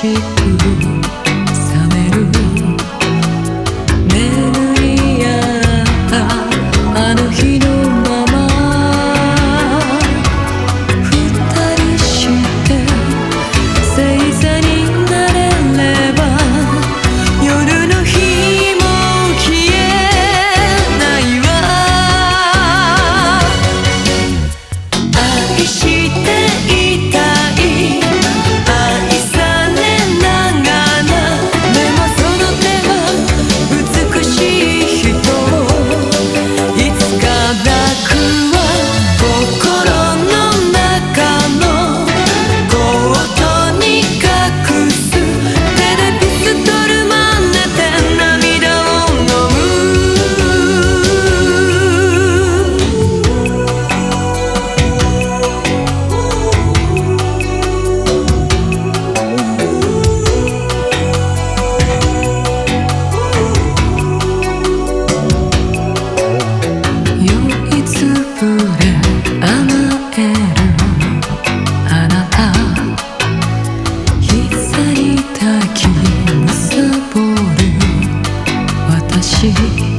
te 起。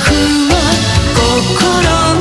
は心